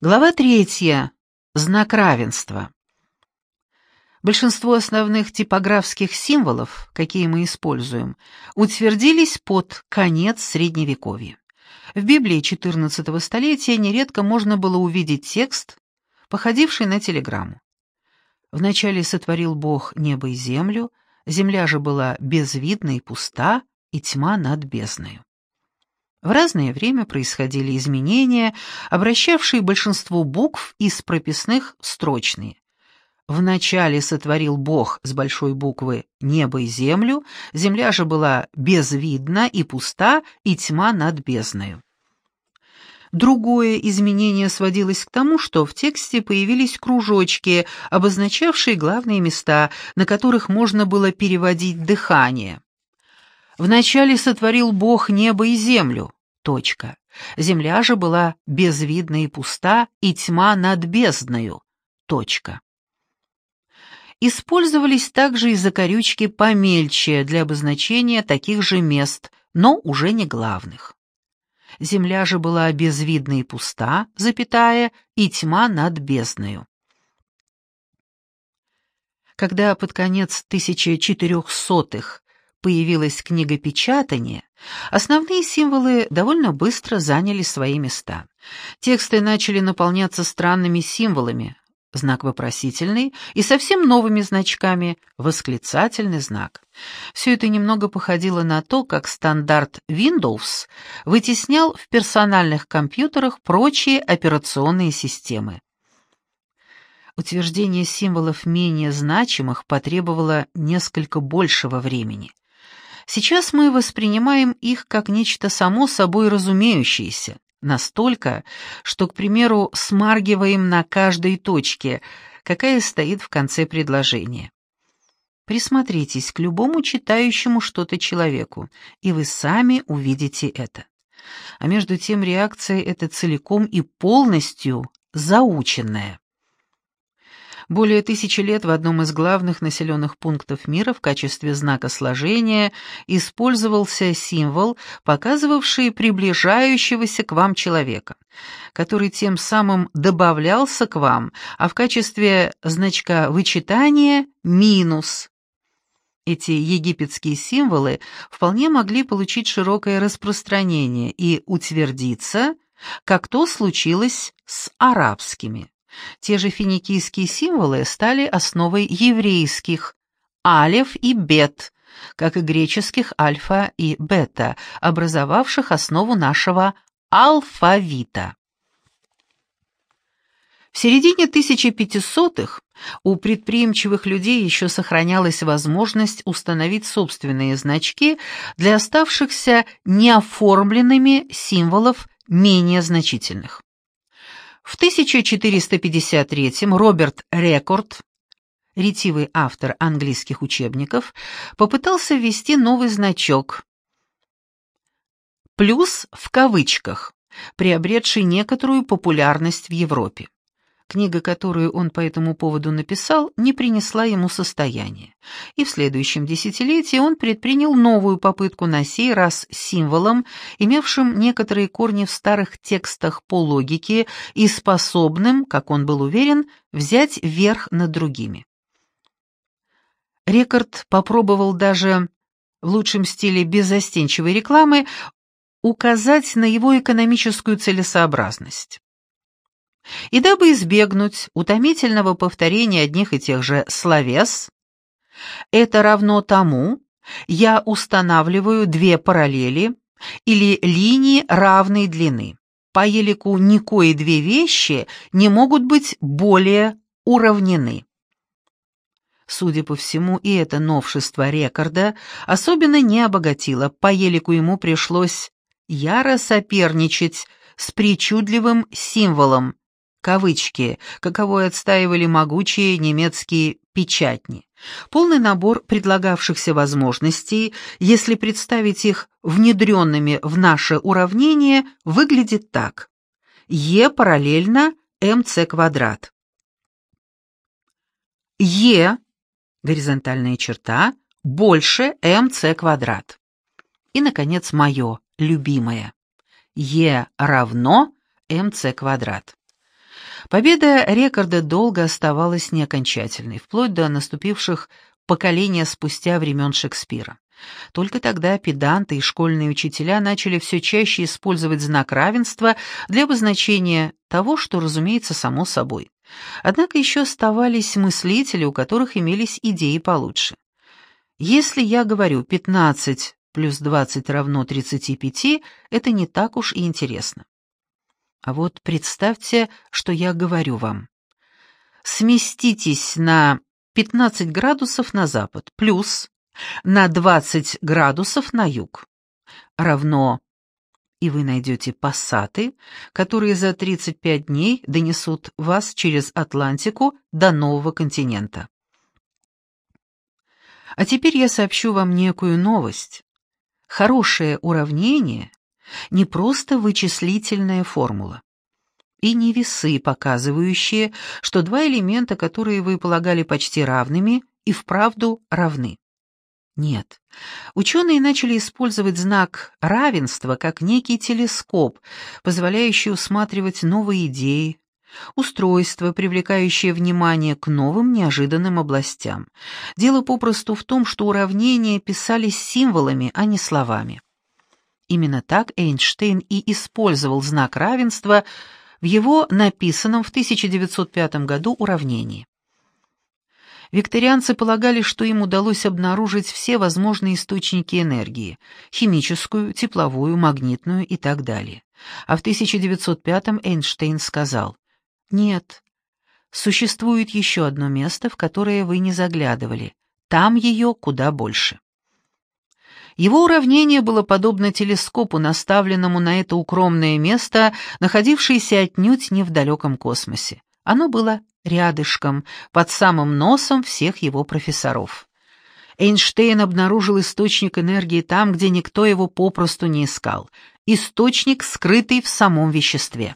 Глава третья. Знак равенства. Большинство основных типографских символов, какие мы используем, утвердились под конец Средневековья. В Библии XIV столетия нередко можно было увидеть текст, походивший на телеграмму. «Вначале сотворил Бог небо и землю, земля же была безвидна и пуста, и тьма над бездною». В разное время происходили изменения, обращавшие большинство букв из прописных в строчные. Вначале сотворил Бог с большой буквы небо и землю, земля же была безвидна и пуста, и тьма над бездною. Другое изменение сводилось к тому, что в тексте появились кружочки, обозначавшие главные места, на которых можно было переводить дыхание. Вначале сотворил Бог небо и землю. Точка. Земля же была безвидна и пуста, и тьма над бездною. Точка. Использовались также и закорючки помельче для обозначения таких же мест, но уже не главных. Земля же была безвидна и пуста, запятая, и тьма над бездною. Когда под конец 1400-х появилось книгопечатание, основные символы довольно быстро заняли свои места. Тексты начали наполняться странными символами, знак вопросительный, и совсем новыми значками, восклицательный знак. Все это немного походило на то, как стандарт Windows вытеснял в персональных компьютерах прочие операционные системы. Утверждение символов менее значимых потребовало несколько большего времени. Сейчас мы воспринимаем их как нечто само собой разумеющееся, настолько, что, к примеру, смаргиваем на каждой точке, какая стоит в конце предложения. Присмотритесь к любому читающему что-то человеку, и вы сами увидите это. А между тем реакция эта целиком и полностью заученная. Более тысячи лет в одном из главных населенных пунктов мира в качестве знака сложения использовался символ, показывавший приближающегося к вам человека, который тем самым добавлялся к вам, а в качестве значка вычитания – минус. Эти египетские символы вполне могли получить широкое распространение и утвердиться, как то случилось с арабскими. Те же финикийские символы стали основой еврейских алев и бет, как и греческих альфа и бета, образовавших основу нашего алфавита. В середине 1500-х у предприимчивых людей еще сохранялась возможность установить собственные значки для оставшихся неоформленными символов менее значительных. В 1453 Роберт Рекорд, ретивый автор английских учебников, попытался ввести новый значок «плюс» в кавычках, приобретший некоторую популярность в Европе. Книга, которую он по этому поводу написал, не принесла ему состояния, и в следующем десятилетии он предпринял новую попытку на сей раз символом, имевшим некоторые корни в старых текстах по логике и способным, как он был уверен, взять верх над другими. Рекорд попробовал даже в лучшем стиле беззастенчивой рекламы указать на его экономическую целесообразность. И дабы избегнуть утомительного повторения одних и тех же словес, это равно тому, я устанавливаю две параллели или линии равной длины. По елику никои две вещи не могут быть более уравнены. Судя по всему, и это новшество рекорда особенно не обогатило, по елику ему пришлось яро соперничать с причудливым символом кавычки, каковой отстаивали могучие немецкие печатни. Полный набор предлагавшихся возможностей, если представить их внедренными в наше уравнение, выглядит так. Е параллельно МЦ квадрат. Е, горизонтальная черта, больше МЦ квадрат. И, наконец, мое, любимое. Е равно МЦ квадрат. Победа рекорда долго оставалась неокончательной, вплоть до наступивших поколения спустя времен Шекспира. Только тогда педанты и школьные учителя начали все чаще использовать знак равенства для обозначения того, что, разумеется, само собой. Однако еще оставались мыслители, у которых имелись идеи получше. Если я говорю 15 плюс 20 равно 35, это не так уж и интересно. А вот представьте, что я говорю вам. Сместитесь на 15 градусов на запад, плюс на 20 градусов на юг. Равно и вы найдете пассаты, которые за 35 дней донесут вас через Атлантику до нового континента. А теперь я сообщу вам некую новость. Хорошее уравнение — не просто вычислительная формула. И не весы, показывающие, что два элемента, которые вы полагали почти равными, и вправду равны. Нет. Ученые начали использовать знак равенства как некий телескоп, позволяющий усматривать новые идеи, устройство, привлекающее внимание к новым неожиданным областям. Дело попросту в том, что уравнения писались символами, а не словами. Именно так Эйнштейн и использовал знак равенства в его написанном в 1905 году уравнении. Викторианцы полагали, что им удалось обнаружить все возможные источники энергии – химическую, тепловую, магнитную и так далее. А в 1905-м Эйнштейн сказал «Нет, существует еще одно место, в которое вы не заглядывали. Там ее куда больше». Его уравнение было подобно телескопу, наставленному на это укромное место, находившееся отнюдь не в далеком космосе. Оно было рядышком, под самым носом всех его профессоров. Эйнштейн обнаружил источник энергии там, где никто его попросту не искал. Источник, скрытый в самом веществе.